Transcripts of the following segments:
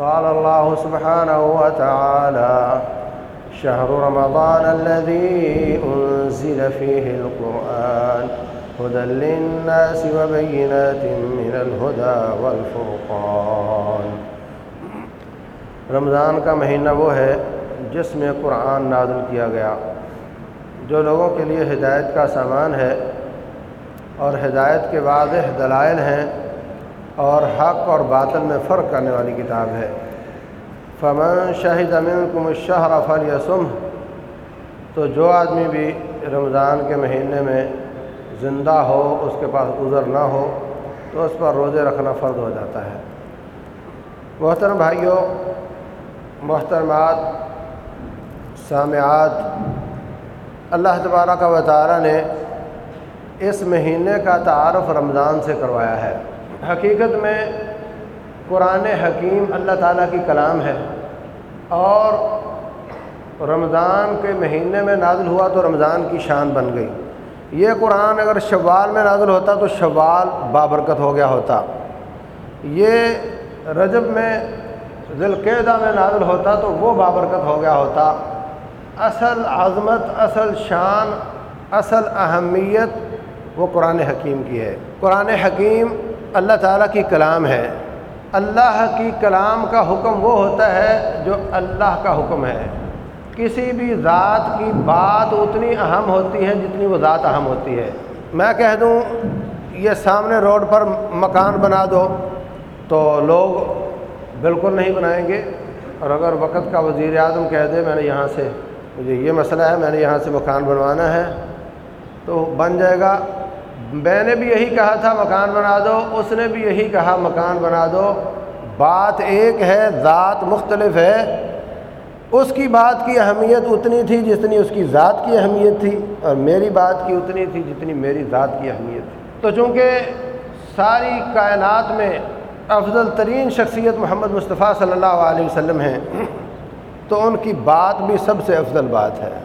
قال الله سبحانه وتعالى شهر رمضان الذي أنزل فيه القرآن هدى للناس وبينات من الهدى والفرقان. رمضان کا مہینہ وہ ہے جس میں قرآن نازل کیا گیا، جو لوگوں کے لیے ہدایت کا سامان ہے اور ہدایت کے واضح دلائل ہیں۔ اور حق اور باطل میں فرق کرنے والی کتاب ہے۔ فمن شاہد امین کم الشہر فل تو جو آدمی بھی رمضان کے مہینے میں زندہ ہو، اس کے پاس عذر نہ ہو، تو اس پر روزے رکھنا فرض ہو جاتا ہے۔ محترم بھائیوں، محترمات، سامعات، اللہ تبارہ کا وطارہ نے اس مہینے کا تعارف رمضان سے کروایا ہے۔ حقیقت میں قرآن حکیم اللہ تعالیٰ کی کلام ہے اور رمضان کے مہینے میں نازل ہوا تو رمضان کی شان بن گئی۔ یہ قرآن اگر شوال میں نازل ہوتا تو شوال بابرکت ہو گیا ہوتا۔ یہ رجب میں ذیلقیدہ میں نازل ہوتا تو وہ بابرکت ہو گیا ہوتا۔ اصل عظمت، اصل شان، اصل اہمیت وہ قرآن حکیم کی ہے۔ قرآن حکیم اللہ تعالیٰ کی کلام ہے۔ اللہ کی کلام کا حکم وہ ہوتا ہے جو اللہ کا حکم ہے۔ کسی بھی ذات کی بات اتنی اہم ہوتی ہے جتنی وہ ذات اہم ہوتی ہے۔ میں کہہ دوں، یہ سامنے روڈ پر مکان بنا دو تو لوگ بالکل نہیں بنائیں گے۔ اور اگر وقت کا وزیر اعظم کہہ دے، میں نے یہاں سے، مجھے یہ مسئلہ ہے، میں نے یہاں سے مکان بنوانا ہے تو بن جائے گا۔ میں نے بھی یہی کہا تھا، مکان بنا دو۔ اس نے بھی یہی کہا، مکان بنا دو۔ بات ایک ہے، ذات مختلف ہے۔ اس کی بات کی اہمیت اتنی تھی جتنی اس کی ذات کی اہمیت تھی، اور میری بات کی اتنی تھی جتنی میری ذات کی اہمیت تھی۔ تو چونکہ ساری کائنات میں افضل ترین شخصیت محمد مصطفیٰ صلی اللہ علیہ وسلم ہیں، تو ان کی بات بھی سب سے افضل بات ہے۔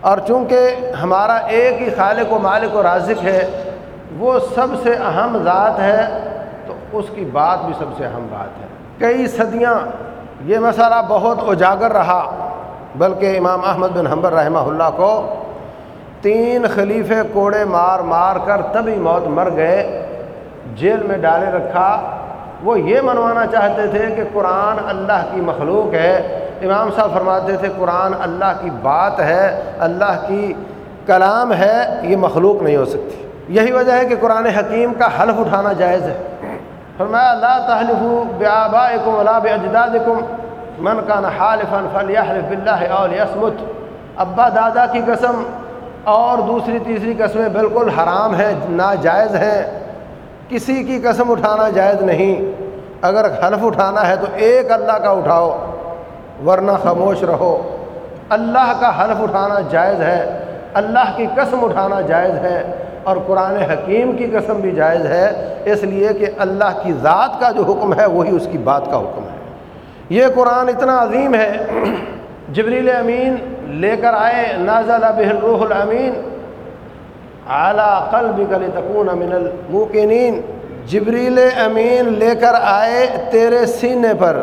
اور چونکہ ہمارا ایک ہی خالق و مالک و رازق ہے وہ سب سے اہم ذات ہے، تو اس کی بات بھی سب سے اہم بات ہے۔ کئی صدیاں یہ مسئلہ بہت اجاگر رہا، بلکہ امام احمد بن حمبر رحمہ اللہ کو تین خلیفے کوڑے مار مار کر تبھی موت مر گئے، جیل میں ڈالے رکھا۔ وہ یہ منوانا چاہتے تھے کہ قرآن اللہ کی مخلوق ہے۔ امام صاحب فرماتے تھے، قرآن اللہ کی بات ہے، اللہ کی کلام ہے، یہ مخلوق نہیں ہو سکتی۔ یہی وجہ ہے کہ قرآن حکیم کا حلف اٹھانا جائز ہے۔ فرمایا، لا تحلف بآبائکم ولا باجدادکم من کان حالفا فلیحلف باللہ اور یسمت ابا دادا کی قسم، اور دوسری تیسری قسمیں بالکل حرام ہیں، ناجائز ہیں۔ کسی کی قسم اٹھانا جائز نہیں۔ اگر حلف اٹھانا ہے تو ایک اللہ کا اٹھاؤ، ورنہ خاموش رہو۔ اللہ کا حلف اٹھانا جائز ہے، اللہ کی قسم اٹھانا جائز ہے۔ اور قرآن حکیم کی قسم بھی جائز ہے، اس لیے کہ اللہ کی ذات کا جو حکم ہے، وہی اس کی بات کا حکم ہے۔ یہ قرآن اتنا عظیم ہے، جبریل امین لے کر آئے، نازل بہ الروح الامین اعلیٰ قلب کل تکون امن الموقنین۔ جبریل امین لے کر آئے تیرے سینے پر۔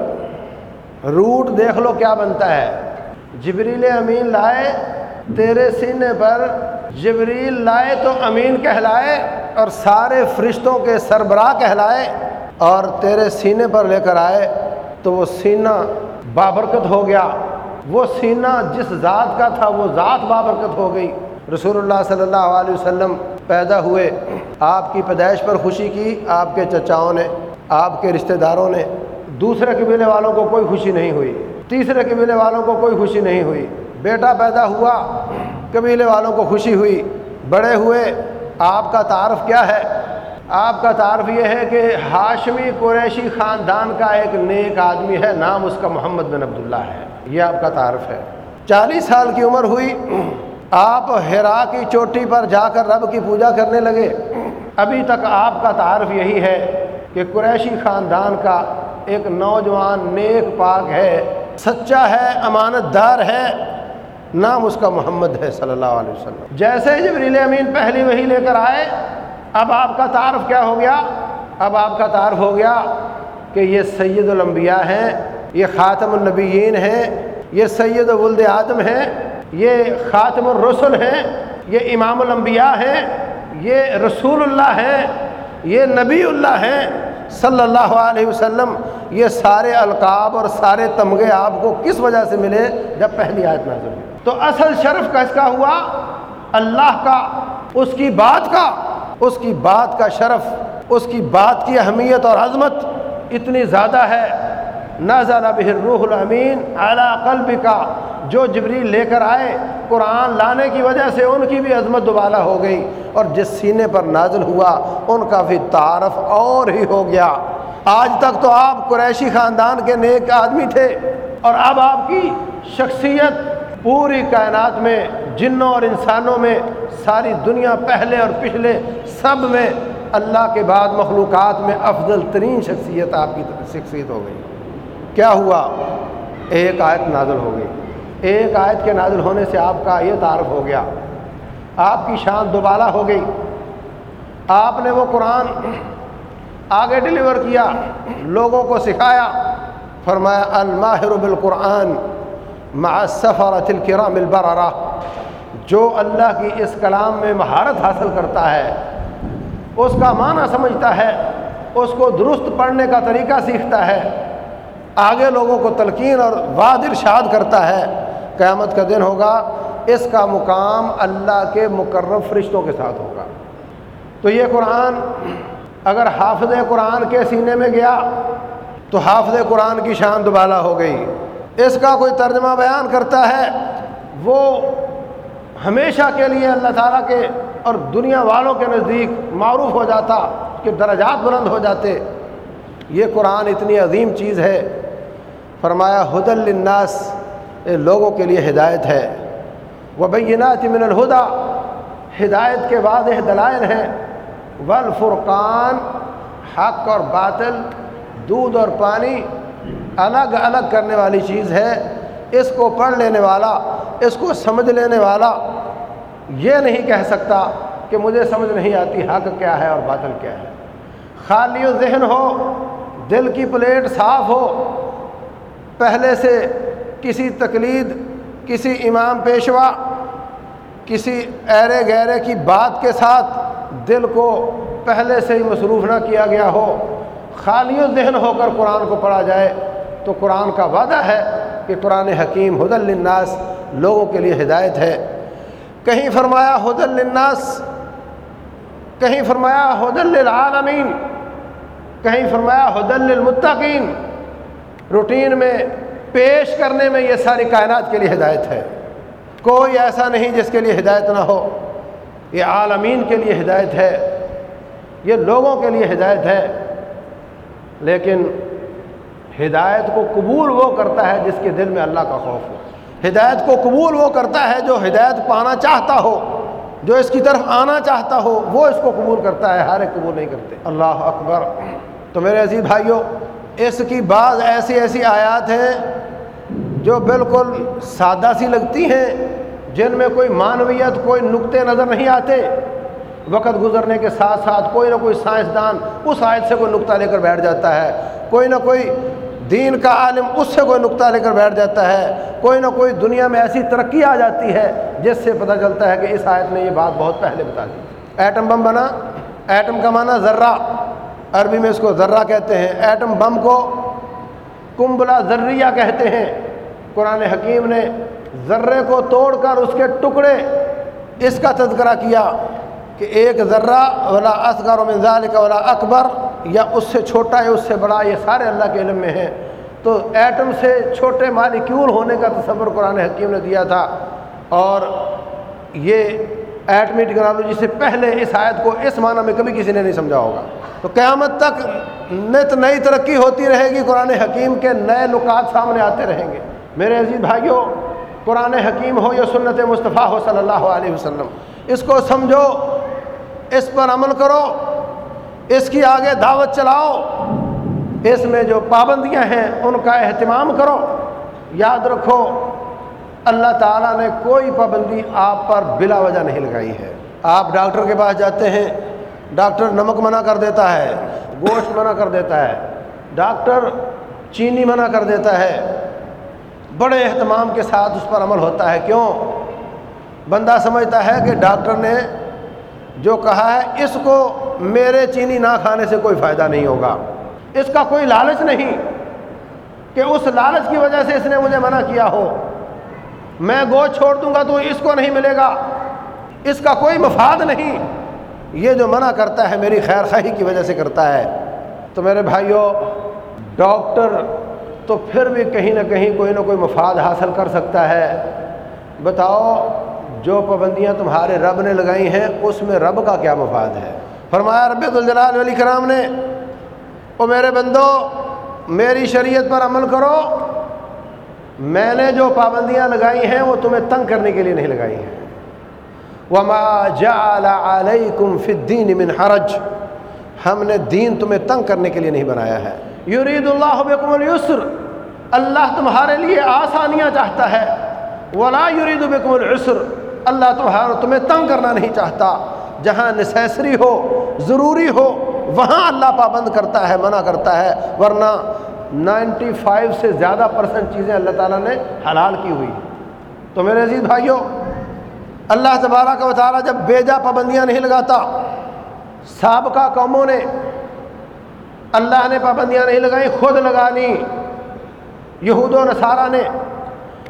روٹ دیکھ لو کیا بنتا ہے۔ جبریل امین لائے تیرے سینے پر جبریل لائے تو امین کہلائے اور سارے فرشتوں کے سربراہ کہلائے اور تیرے سینے پر لے کر آئے تو وہ سینہ بابرکت ہو گیا۔ وہ سینہ جس ذات کا تھا وہ ذات بابرکت ہو گئی۔ رسول اللہ صلی اللہ علیہ وسلم پیدا ہوئے۔ آپ کی پیدائش پر خوشی کی، آپ کے چچاؤں نے، آپ کے رشتہ داروں نے۔ دوسرے قبیلے والوں کو کوئی خوشی نہیں ہوئی۔ تیسرے قبیلے والوں کو کوئی خوشی نہیں ہوئی۔ بیٹا پیدا ہوا۔ قبیلے والوں کو خوشی ہوئی، بڑے ہوئے، آپ کا تعارف کیا ہے؟ آپ کا تعارف یہ ہے کہ ہاشمی قریشی خاندان کا ایک نیک آدمی ہے، نام اس کا محمد بن عبداللہ ہے۔ یہ آپ کا تعارف ہے۔ چالیس سال کی عمر ہوئی، آپ ہرا کی چوٹی پر جا کر رب کی پوجا کرنے لگے۔ ابھی تک آپ کا تعارف یہی ہے کہ قریشی خاندان کا ایک نوجوان نیک پاک ہے، سچا ہے امانت دار ہے۔ نام اس کا محمد ہے صلی اللہ علیہ وسلم۔ جیسے جبریل امین پہلی وہی لے کر آئے، اب آپ کا تعارف کیا ہو گیا؟ اب آپ کا تعارف ہو گیا کہ یہ سید الانبیاء ہیں، یہ خاتم النبیین ہیں، یہ سید ولد آدم ہیں، یہ خاتم الرسل ہیں، یہ امام الانبیاء ہیں، یہ رسول اللہ ہیں، یہ نبی اللہ ہیں، صلی اللہ علیہ وسلم۔ یہ سارے القاب اور سارے تمغے آپ کو کس وجہ سے ملے؟ جب پہلی آیت نازل ہوئی۔ تو اصل شرف کس کا ہوا اللہ کا، اس کی بات کا، اس کی بات کا شرف، اس کی بات کی اہمیت اور عظمت اتنی زیادہ ہے۔ نازل به الروح الامین اعلیٰ قلب کا جو جبریل لے کر آئے، قرآن لانے کی وجہ سے ان کی بھی عظمت دوبالا ہو گئی۔ اور جس سینے پر نازل ہوا، ان کا بھی تعارف اور ہی ہو گیا۔ آج تک تو آپ قریشی خاندان کے نیک آدمی تھے اور اب آپ کی شخصیت پوری کائنات میں، جنوں اور انسانوں میں، ساری دنیا پہلے اور پچھلے سب میں اللہ کے بعد مخلوقات میں افضل ترین شخصیت آپ کی شخصیت ہو گئی۔ کیا ہوا؟ ایک آیت نازل ہو گئی۔ ایک آیت کے نازل ہونے سے آپ کا یہ تعارف ہو گیا۔ آپ کی شان دوبالا ہو گئی۔ آپ نے وہ قرآن آگے ڈلیور کیا، لوگوں کو سکھایا، فرمایا الماہر بالقرآن مع السفرة الكرام البررہ جو اللہ کی اس کلام میں مہارت حاصل کرتا ہے، اس کا معنی سمجھتا ہے، اس کو درست پڑھنے کا طریقہ سیکھتا ہے، آگے لوگوں کو تلقین اور واد ارشاد کرتا ہے۔ قیامت کا دن ہوگا، اس کا مقام اللہ کے مقرب فرشتوں کے ساتھ ہوگا۔ تو یہ قرآن، اگر حافظ قرآن کے سینے میں گیا، تو حافظ قرآن کی شان دوبالا ہو گئی۔ اس کا کوئی ترجمہ بیان کرتا ہے، وہ ہمیشہ کے لیے اللہ تعالیٰ کے اور دنیا والوں کے نزدیک معروف ہو جاتا کہ درجات بلند ہو جاتے۔ یہ قرآن اتنی عظیم چیز ہے۔ فرمایا حد الناس لوگوں کے لیے ہدایت ہے۔ وہ بینات من الہدا ہدایت کے واضح دلائل ہیں۔ والفرقان، حق اور باطل، دودھ اور پانی الگ الگ کرنے والی چیز ہے، اس کو پڑھ لینے والا، اس کو سمجھ لینے والا، یہ نہیں کہہ سکتا کہ مجھے سمجھ نہیں آتی حق کیا ہے اور باطل کیا ہے۔ خالی و ذہن ہو، دل کی پلیٹ صاف ہو، پہلے سے کسی تقلید، کسی امام پیشوا، کسی ایرے گہرے کی بات کے ساتھ دل کو پہلے سے ہی مصروف نہ کیا گیا ہو۔ خالی و ذہن ہو کر قرآن کو پڑھا جائے۔ تو قرآن کا وعدہ ہے کہ قرآن حکیم حد الناس لوگوں کے لیے ہدایت ہے۔ کہیں فرمایا حد الناس کہیں فرمایا حد للعالمین، کہیں فرمایا حد للمتقین۔ روٹین میں، پیش کرنے میں یہ ساری کائنات کے لیے ہدایت ہے۔ کوئی ایسا نہیں جس کے لیے ہدایت نہ ہو۔ یہ عالمین کے لیے ہدایت ہے۔ یہ لوگوں کے لیے ہدایت ہے۔ لیکن ہدایت کو قبول وہ کرتا ہے جس کے دل میں اللہ کا خوف ہو۔ ہدایت کو قبول وہ کرتا ہے جو ہدایت پانا چاہتا ہو، جو اس کی طرف آنا چاہتا ہو، وہ اس کو قبول کرتا ہے، ہر ایک قبول نہیں کرتے۔ اللہ اکبر۔ تو میرے عزیز بھائیوں، اس کی بعض ایسی ایسی آیات ہیں جو بالکل سادہ سی لگتی ہیں، جن میں کوئی معنویت، کوئی نقطے نظر نہیں آتے۔ وقت گزرنے کے ساتھ ساتھ کوئی نہ کوئی سائنسدان اس آیت سے کوئی نقطہ لے کر بیٹھ جاتا ہے۔ کوئی نہ کوئی دین کا عالم اس سے کوئی نقطہ لے کر بیٹھ جاتا ہے، کوئی نہ کوئی دنیا میں ایسی ترقی آ جاتی ہے جس سے پتہ چلتا ہے کہ اس آیت نے یہ بات بہت پہلے بتا دی۔ ایٹم بم بنا، ایٹم کا معنی ذرہ، عربی میں اس کو ذرہ کہتے ہیں۔ ایٹم بم کو کمبلا ذریہ کہتے ہیں۔ قرآن حکیم نے ذرے کو توڑ کر اس کے ٹکڑے اس کا تذکرہ کیا کہ ایک ذرہ، ولا اصغر من ذالک ولا اکبر یا اس سے چھوٹا ہے، اس سے بڑا، یہ سارے اللہ کے علم میں ہیں۔ تو ایٹم سے چھوٹے مالیکیول ہونے کا تصور قرآن حکیم نے دیا تھا۔ اور یہ ایٹمی ٹیکنالوجی سے پہلے اس آیت کو اس معنی میں کبھی کسی نے نہیں سمجھا ہوگا۔ تو قیامت تک نت نئی ترقی ہوتی رہے گی قرآن حکیم کے نئے نکات سامنے آتے رہیں گے۔ میرے عزیز بھائیوں، قرآن حکیم ہو یا سنت مصطفیٰ ہو صلی اللہ علیہ وسلم، اس کو سمجھو، اس پر عمل کرو۔ اس کی آگے دعوت چلاؤ۔ اس میں جو پابندیاں ہیں، ان کا اہتمام کرو۔ یاد رکھو، اللہ تعالیٰ نے کوئی پابندی آپ پر بلا وجہ نہیں لگائی ہے۔ آپ ڈاکٹر کے پاس جاتے ہیں، ڈاکٹر نمک منع کر دیتا ہے، گوشت منع کر دیتا ہے، ڈاکٹر چینی منع کر دیتا ہے۔ بڑے اہتمام کے ساتھ اس پر عمل ہوتا ہے۔ کیوں؟ بندہ سمجھتا ہے کہ ڈاکٹر نے جو کہا ہے، اس کو میرے چینی نہ کھانے سے کوئی فائدہ نہیں ہوگا۔ اس کا کوئی لالچ نہیں کہ اس لالچ کی وجہ سے اس نے مجھے منع کیا ہو۔ میں گوشت چھوڑ دوں گا تو اس کو نہیں ملے گا۔ اس کا کوئی مفاد نہیں۔ یہ جو منع کرتا ہے میری خیر خواہی کی وجہ سے کرتا ہے۔ تو میرے بھائیوں ڈاکٹر تو پھر بھی کہیں نہ کہیں کوئی نہ کوئی مفاد حاصل کر سکتا ہے۔ بتاؤ، جو پابندیاں تمہارے رب نے لگائی ہیں، اس میں رب کا کیا مفاد ہے؟ فرمایا رب الجلال علی کرام نے، او میرے بندو، میری شریعت پر عمل کرو، میں نے جو پابندیاں لگائی ہیں، وہ تمہیں تنگ کرنے کے لیے نہیں لگائی ہیں۔ وما جعل علیکم فی الدین من حرج، ہم نے دین تمہیں تنگ کرنے کے لیے نہیں بنایا ہے۔ یرید اللہ بکم اليسر اللہ تمہارے لیے آسانیاں چاہتا ہے۔ ولا یرید بکم العسر، اللہ تمہارا تمہیں تنگ کرنا نہیں چاہتا۔ جہاں نسیسری ہو، ضروری ہو، وہاں اللہ پابند کرتا ہے، منع کرتا ہے، ورنہ نائنٹی فائیو سے زیادہ پرسنٹ چیزیں اللہ تعالیٰ نے حلال کی ہوئی تو میرے عزیز بھائیوں، اللہ تبارہ کا وطالعہ جب بیجا پابندیاں نہیں لگاتا، سابقہ قوموں نے اللہ نے پابندیاں نہیں لگائیں، خود لگا لیں۔ یہود و نصارہ نے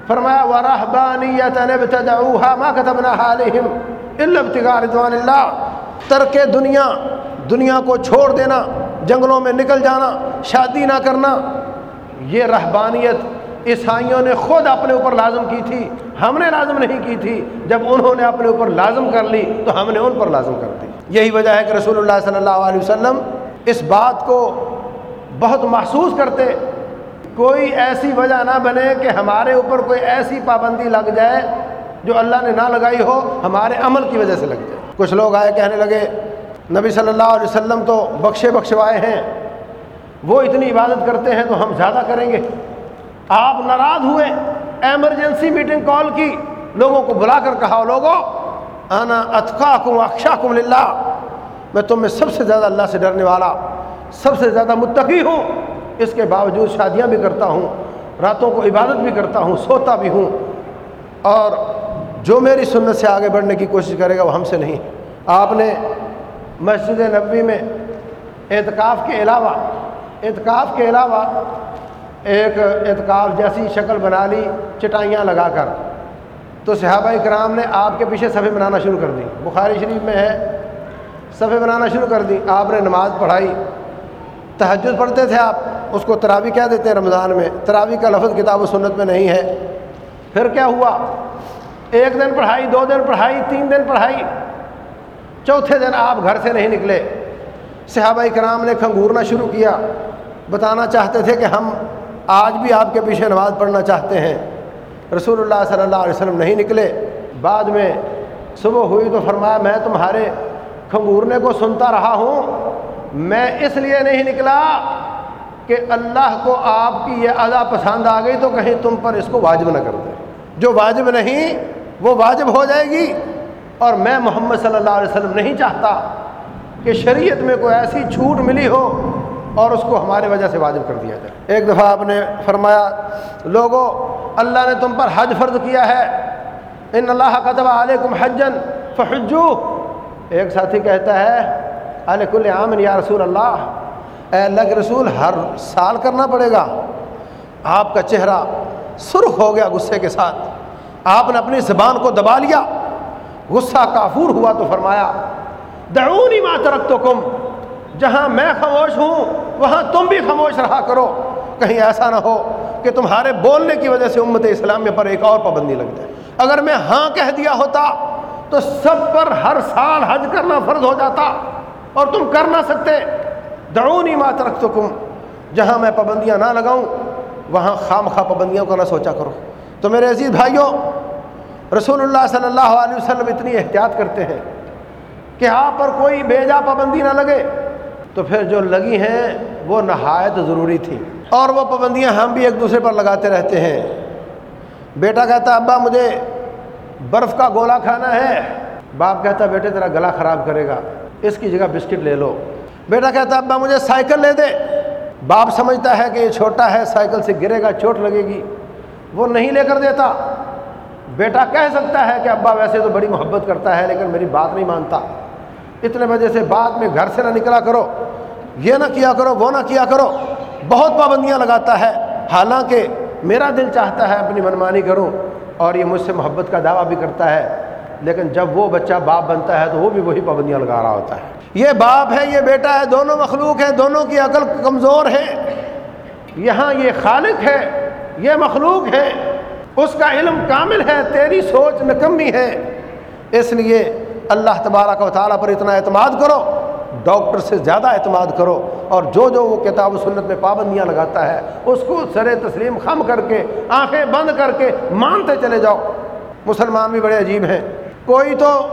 فرمایا ورحبانیت ابتدعوها ما كتبنا عليهم۔ الا رضوان اللہ، ترک دنیا دنیا کو چھوڑ دینا، جنگلوں میں نکل جانا، شادی نہ کرنا۔ یہ رہبانیت عیسائیوں نے خود اپنے اوپر لازم کی تھی، ہم نے لازم نہیں کی تھی۔ جب انہوں نے اپنے اوپر لازم کر لی، تو ہم نے ان پر لازم کر دی۔ یہی وجہ ہے کہ رسول اللہ صلی اللہ علیہ وسلم اس بات کو بہت محسوس کرتے۔ کوئی ایسی وجہ نہ بنے کہ ہمارے اوپر کوئی ایسی پابندی لگ جائے جو اللہ نے نہ لگائی ہو، ہمارے عمل کی وجہ سے لگ جائے۔ کچھ لوگ آئے کہنے لگے، نبی صلی اللہ علیہ وسلم تو بخشے بخشوائے ہیں، وہ اتنی عبادت کرتے ہیں تو ہم زیادہ کریں گے۔ آپ ناراض ہوئے، ایمرجنسی میٹنگ کال کی، لوگوں کو بلا کر کہا، لوگوں آنا اتقا کم اکشا کم للہ۔ میں تم میں سب سے زیادہ اللہ سے ڈرنے والا، سب سے زیادہ متقی ہوں۔ اس کے باوجود شادیاں بھی کرتا ہوں، راتوں کو عبادت بھی کرتا ہوں، سوتا بھی ہوں۔ اور جو میری سنت سے آگے بڑھنے کی کوشش کرے گا وہ ہم سے نہیں۔ آپ نے مسجد نبوی میں اعتکاف کے علاوہ، اعتکاف کے علاوہ ایک اعتکاف جیسی شکل بنا لی، چٹائیاں لگا کر۔ تو صحابہ کرام نے آپ کے پیچھے صفحے بنانا شروع کر دی۔ بخاری شریف میں ہے، صفحے بنانا شروع کر دی۔ آپ نے نماز پڑھائی۔ تہجد پڑھتے تھے آپ، اس کو تراوی کہہ دیتے ہیں رمضان میں۔ تراوی کا لفظ کتاب و سنت میں نہیں ہے۔ پھر کیا ہوا؟ ایک دن پڑھائی، دو دن پڑھائی، تین دن پڑھائی۔ چوتھے دن آپ گھر سے نہیں نکلے۔ صحابہ کرام نے کھنگورنا شروع کیا۔ بتانا چاہتے تھے کہ ہم آج بھی آپ کے پیچھے نماز پڑھنا چاہتے ہیں۔ رسول اللہ صلی اللہ علیہ وسلم نہیں نکلے۔ بعد میں صبح ہوئی تو فرمایا، میں تمہارے کھنگورنے کو سنتا رہا ہوں۔ میں اس لیے نہیں نکلا کہ اللہ کو آپ کی یہ ادا پسند آ گئی تو کہیں تم پر اس کو واجب نہ کر دے۔ جو واجب نہیں وہ واجب ہو جائے گی اور میں محمد صلی اللہ علیہ وسلم نہیں چاہتا کہ شریعت میں کوئی ایسی چھوٹ ملی ہو اور اس کو ہمارے وجہ سے واجب کر دیا جائے۔ ایک دفعہ آپ نے فرمایا لوگوں اللہ نے تم پر حج فرض کیا ہے۔ ان اللہ قطب علیکم حجن فحجو ایک ساتھی کہتا ہے علیہ کل عامن یا رسول اللہ، اے اللہ کے رسول، ہر سال کرنا پڑے گا۔ آپ کا چہرہ سرخ ہو گیا غصے کے ساتھ۔ آپ نے اپنی زبان کو دبا لیا، غصہ کافور ہوا تو فرمایا، دعونی ما ترکتکم، جہاں میں خاموش ہوں، وہاں تم بھی خاموش رہا کرو۔ کہیں ایسا نہ ہو کہ تمہارے بولنے کی وجہ سے امت اسلامیہ پر ایک اور پابندی لگ جائے۔ اگر میں ہاں کہہ دیا ہوتا تو سب پر ہر سال حج کرنا فرض ہو جاتا اور تم کر نہ سکتے۔ دعونی ما ترکتکم، جہاں میں پابندیاں نہ لگاؤں، وہاں خام خواہ پابندیوں کا نہ سوچا کرو۔ تو میرے عزیز بھائیوں رسول اللہ صلی اللہ علیہ وسلم اتنی احتیاط کرتے ہیں کہ آپ پر کوئی بیجا پابندی نہ لگے تو پھر جو لگی ہیں وہ نہایت ضروری تھی اور وہ پابندیاں ہم بھی ایک دوسرے پر لگاتے رہتے ہیں بیٹا کہتا ابا مجھے برف کا گولا کھانا ہے باپ کہتا بیٹے تیرا گلا خراب کرے گا اس کی جگہ بسکٹ لے لو بیٹا کہتا ابا مجھے سائیکل لے دے باپ سمجھتا ہے کہ یہ چھوٹا ہے سائیکل سے گرے گا چوٹ لگے گی وہ نہیں لے کر دیتا بیٹا کہہ سکتا ہے کہ ابا ویسے تو بڑی محبت کرتا ہے، لیکن میری بات نہیں مانتا۔ اتنے وجہ سے بعد میں گھر سے نہ نکلا کرو۔ یہ نہ کیا کرو، وہ نہ کیا کرو۔ بہت پابندیاں لگاتا ہے۔ حالانکہ میرا دل چاہتا ہے، اپنی منمانی کروں اور یہ مجھ سے محبت کا دعویٰ بھی کرتا ہے۔ لیکن جب وہ بچہ باپ بنتا ہے تو وہ بھی وہی پابندیاں لگا رہا ہوتا ہے۔ یہ باپ ہے، یہ بیٹا ہے، دونوں مخلوق ہیں، دونوں کی عقل کمزور ہے۔ یہاں یہ خالق ہے، یہ مخلوق ہے۔ اس کا علم کامل ہے، تیری سوچ نکمی ہے۔ اس لیے اللہ تبارک و تعالیٰ پر اتنا اعتماد کرو، ڈاکٹر سے زیادہ اعتماد کرو اور جو جو وہ کتاب و سنت میں پابندیاں لگاتا ہے، اس کو سر تسلیم خم کر کے، آنکھیں بند کر کے مانتے چلے جاؤ۔ مسلمان بھی بڑے عجیب ہیں۔ کوئی تو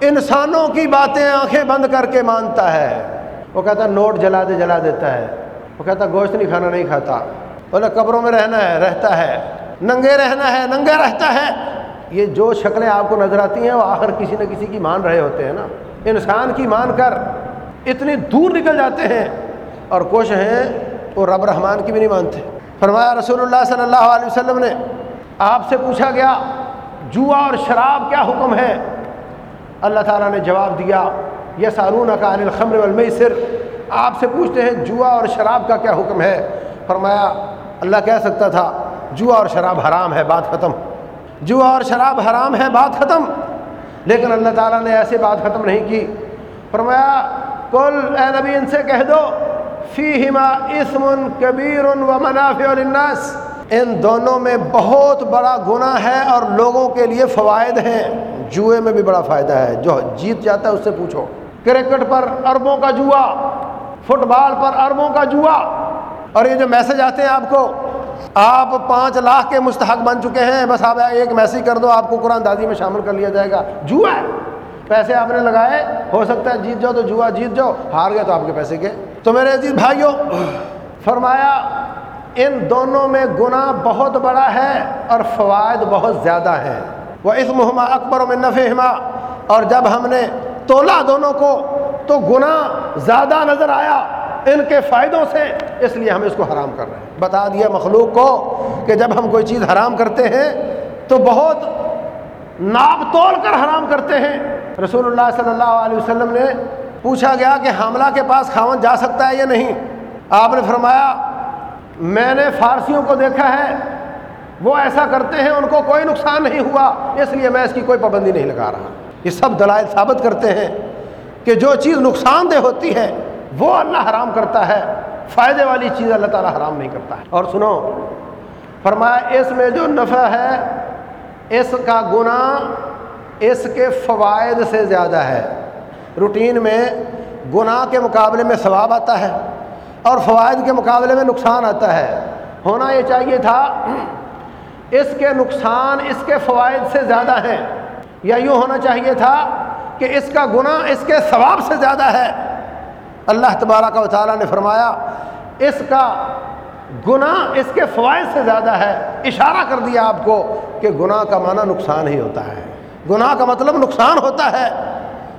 انسانوں کی باتیں آنکھیں بند کر کے مانتا ہے۔ وہ کہتا ہے، نوٹ جلا دے، جلا دیتا ہے۔ وہ کہتا ہے، گوشت نہیں کھانا، نہیں کھاتا۔ بولے قبروں میں رہنا ہے، رہتا ہے۔ ننگے رہنا ہے ننگے رہتا ہے۔ یہ جو شکلیں آپ کو نظر آتی ہیں، وہ آخر کسی نہ کسی کی مان رہے ہوتے ہیں نا۔ انسان کی مان کر اتنی دور نکل جاتے ہیں۔ اور کچھ ہیں، وہ رب رحمان کی بھی نہیں مانتے۔ فرمایا رسول اللہ صلی اللہ علیہ وسلم نے، آپ سے پوچھا گیا، جوا اور شراب کیا حکم ہے؟ اللہ تعالیٰ نے جواب دیا یہ سارون کا عن الخمر والمی سر آپ سے پوچھتے ہیں، جوا اور شراب کا کیا حکم ہے؟ فرمایا، اللہ کہہ سکتا تھا جوا اور شراب حرام ہے، بات ختم۔ جوا اور شراب حرام ہے، بات ختم۔ لیکن اللہ تعالیٰ نے ایسے بات ختم نہیں کی۔ فرمایا کل اے نبی، ان سے کہہ دو فی ہما اسم کبیر و منافع الناس ان دونوں میں بہت بڑا گناہ ہے اور لوگوں کے لیے فوائد ہیں۔ جوئے میں بھی بڑا فائدہ ہے۔ جو جیت جاتا ہے، اس سے پوچھو۔ کرکٹ پر اربوں کا جوا، فٹ بال پر اربوں کا جوا۔ اور یہ جو میسج آتے ہیں آپ کو آپ پانچ لاکھ کے مستحق بن چکے ہیں۔ بس آپ ایک میسج کر دو، آپ کو قرآن دادی میں شامل کر لیا جائے گا۔ جوا ہے۔ پیسے آپ نے لگائے، ہو سکتا ہے جیت جاؤ تو جوا جیت جاؤ۔ ہار گئے تو آپ کے پیسے کے۔ تو میرے عزیز بھائیوں، فرمایا، ان دونوں میں گناہ بہت بڑا ہے اور فوائد بہت زیادہ ہیں۔ وہ اس محمہ اکبر و نفع اور جب ہم نے تولا دونوں کو، تو گناہ زیادہ نظر آیا ان کے فائدوں سے۔ اس لیے ہم اس کو حرام کر رہے ہیں۔ بتا دیا مخلوق کو کہ جب ہم کوئی چیز حرام کرتے ہیں تو بہت ناپ تول کر حرام کرتے ہیں۔ رسول اللہ صلی اللہ علیہ وسلم نے پوچھا گیا کہ حاملہ کے پاس کھاون جا سکتا ہے یا نہیں؟ آپ نے فرمایا، میں نے فارسیوں کو دیکھا ہے، وہ ایسا کرتے ہیں، ان کو کوئی نقصان نہیں ہوا، اس لیے میں اس کی کوئی پابندی نہیں لگا رہا۔ یہ سب دلائل ثابت کرتے ہیں کہ جو چیز نقصان دہ ہوتی ہے، وہ اللہ حرام کرتا ہے۔ فائدے والی چیز اللہ تعالیٰ حرام نہیں کرتا ہے۔ اور سنو، فرمایا، اس میں جو نفع ہے، اس کا گناہ اس کے فوائد سے زیادہ ہے۔ روٹین میں گناہ کے مقابلے میں ثواب آتا ہے اور فوائد کے مقابلے میں نقصان آتا ہے۔ ہونا یہ چاہیے تھا، اس کے نقصان اس کے فوائد سے زیادہ ہیں یا یوں ہونا چاہیے تھا کہ اس کا گناہ اس کے ثواب سے زیادہ ہے۔ اللہ تبارہ کا تعالیٰ نے فرمایا اس کا گناہ اس کے فوائد سے زیادہ ہے۔ اشارہ کر دیا آپ کو کہ گناہ کا معنی نقصان ہی ہوتا ہے۔ گناہ کا مطلب نقصان ہوتا ہے۔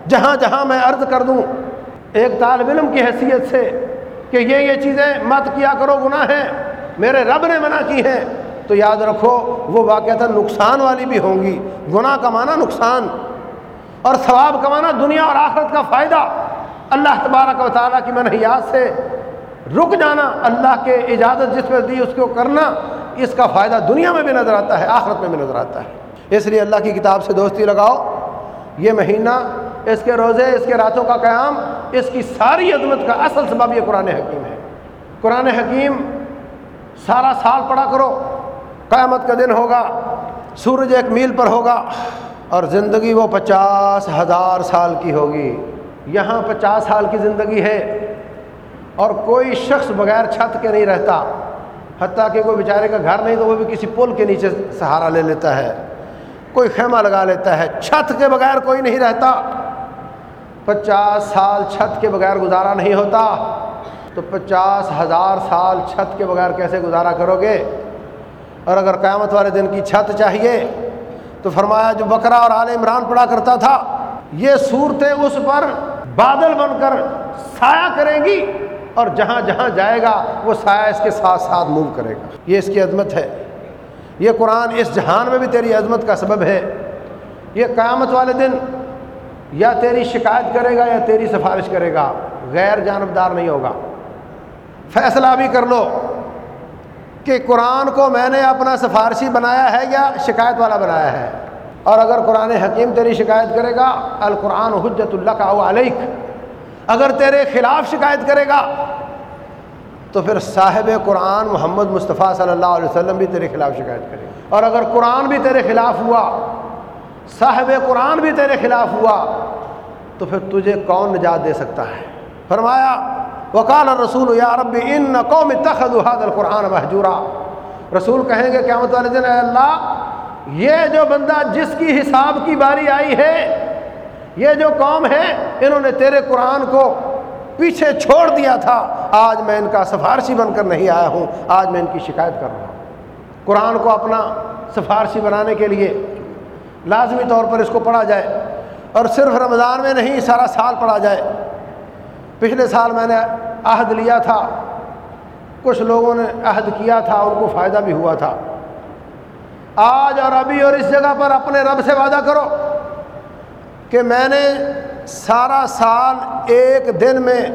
جہاں جہاں میں عرض کر دوں، ایک طالب علم کی حیثیت سے کہ یہ یہ چیزیں مت کیا کرو، گناہ ہیں۔ میرے رب نے منع کی ہیں۔ تو یاد رکھو، وہ واقعات نقصان والی بھی ہوں گی۔ گناہ کمانا نقصان اور ثواب کمانا دنیا اور آخرت کا فائدہ۔ اللہ تبارک و تعالیٰ کی منحیات سے رک جانا، اللہ کے اجازت جس میں دی اس کو کرنا، اس کا فائدہ دنیا میں بھی نظر آتا ہے، آخرت میں بھی نظر آتا ہے۔ اس لیے اللہ کی کتاب سے دوستی لگاؤ۔ یہ مہینہ، اس کے روزے، اس کے راتوں کا قیام، اس کی ساری عظمت کا اصل سبب یہ قرآن حکیم ہے۔ قرآن حکیم سارا سال پڑھا کرو، قیامت کا دن ہوگا، سورج ایک میل پر ہوگا، اور زندگی وہ پچاس ہزار سال کی ہوگی۔ یہاں پچاس سال کی زندگی ہے۔ اور کوئی شخص بغیر چھت کے نہیں رہتا، حتیٰ کہ کوئی بیچارے کا گھر نہیں تو وہ بھی کسی پل کے نیچے سہارا لے لیتا ہے، کوئی خیمہ لگا لیتا ہے، چھت کے بغیر کوئی نہیں رہتا۔ پچاس سال چھت کے بغیر گزارا نہیں ہوتا، تو پچاس ہزار سال چھت کے بغیر کیسے گزارا کرو گے؟ اور اگر قیامت والے دن کی چھت چاہیے، تو فرمایا جو بکرا اور عال عمران پڑا کرتا تھا، یہ صورتیں اس پر بادل بن کر سایہ کریں گی۔ اور جہاں جہاں جائے گا وہ سایہ اس کے ساتھ ساتھ موو کرے گا۔ یہ اس کی عظمت ہے۔ یہ قرآن اس جہان میں بھی تیری عظمت کا سبب ہے۔ یہ قیامت والے دن یا تیری شکایت کرے گا یا تیری سفارش کرے گا۔ غیر جانبدار نہیں ہوگا۔ فیصلہ بھی کر لو کہ قرآن کو میں نے اپنا سفارشی بنایا ہے یا شکایت والا بنایا ہے۔ اور اگر قرآن حکیم تیری شکایت کرے گا، القرآن حجت اللہ کا علیک۔ اگر تیرے خلاف شکایت کرے گا تو پھر صاحب قرآن محمد مصطفیٰ صلی اللہ علیہ وسلم بھی تیرے خلاف شکایت کرے اور اگر قرآن بھی تیرے خلاف ہوا، صاحب قرآن بھی تیرے خلاف ہوا، تو پھر تجھے کون نجات دے سکتا ہے؟ فرمایا وکال رسول یا رب، ان قوم تخد حاد القرآن محجورہ رسول کہیں گے، قیامت والے دن، اے اللہ، یہ جو بندہ جس کی حساب کی باری آئی ہے، یہ جو قوم ہے، انہوں نے تیرے قرآن کو پیچھے چھوڑ دیا تھا، آج میں ان کا سفارشی بن کر نہیں آیا ہوں، آج میں ان کی شکایت کر رہا ہوں۔ قرآن کو اپنا سفارشی بنانے کے لیے لازمی طور پر اس کو پڑھا جائے، اور صرف رمضان میں نہیں، سارا سال پڑھا جائے۔ پچھلے سال میں نے عہد لیا تھا، کچھ لوگوں نے عہد کیا تھا، ان کو فائدہ بھی ہوا تھا۔ آج اور ابھی اور اس جگہ پر اپنے رب سے وعدہ کرو۔ کہ میں نے سارا سال ایک دن میں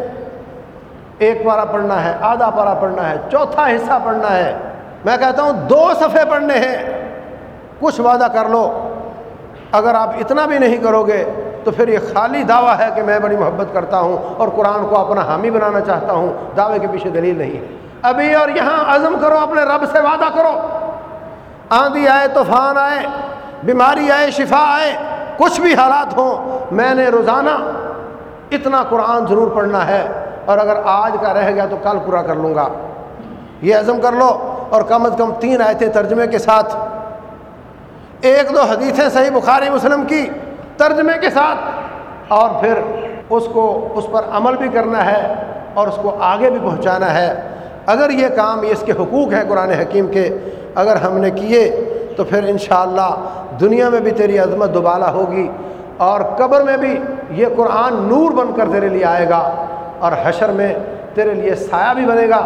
ایک پارا پڑھنا ہے، آدھا پارا پڑھنا ہے، چوتھا حصہ پڑھنا ہے۔ میں کہتا ہوں دو صفحے پڑھنے ہیں۔ کچھ وعدہ کر لو۔ اگر آپ اتنا بھی نہیں کرو گے تو پھر یہ خالی دعویٰ ہے کہ میں بڑی محبت کرتا ہوں اور قرآن کو اپنا حامی بنانا چاہتا ہوں۔ دعوے کے پیچھے دلیل نہیں ہے۔ ابھی اور یہاں عزم کرو، اپنے رب سے وعدہ کرو۔ آندھی آئے، طوفان آئے، بیماری آئے، شفا آئے۔ کچھ بھی حالات ہوں، میں نے روزانہ اتنا قرآن ضرور پڑھنا ہے، اور اگر آج کا رہ گیا تو کل پورا کر لوں گا۔ یہ عزم کر لو، اور کم از کم تین آئے تھے ترجمے کے ساتھ۔ ایک دو حدیثیں صحیح بخاری مسلم کی ترجمے کے ساتھ، اور پھر اس کو، اس پر عمل بھی کرنا ہے، اور اس کو آگے بھی پہنچانا ہے۔ اگر یہ کام اس کے حقوق ہیں قرآن حکیم کے، اگر ہم نے کیے تو پھر انشاءاللہ دنیا میں بھی تیری عظمت دوبالا ہوگی اور قبر میں بھی یہ قرآن نور بن کر تیرے لیے آئے گا اور حشر میں تیرے لیے سایہ بھی بنے گا،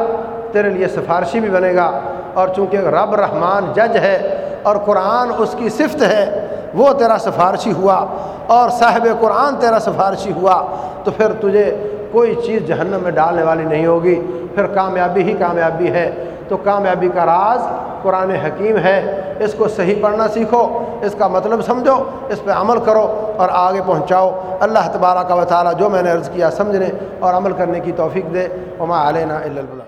تیرے لیے سفارشی بھی بنے گا اور چونکہ رب رحمان جج ہے اور قرآن اس کی صفت ہے، وہ تیرا سفارشی ہوا اور صاحب قرآن تیرا سفارشی ہوا تو پھر تجھے کوئی چیز جہنم میں ڈالنے والی نہیں ہوگی، پھر کامیابی ہی کامیابی ہے۔ تو کامیابی کا راز قرآن حکیم ہے۔ اس کو صحیح پڑھنا سیکھو، اس کا مطلب سمجھو، اس پہ عمل کرو اور آگے پہنچاؤ۔ اللہ تبارہ کا وطالعہ جو میں نے عرض کیا سمجھنے اور عمل کرنے کی توفیق دے۔ وما علینا اللہ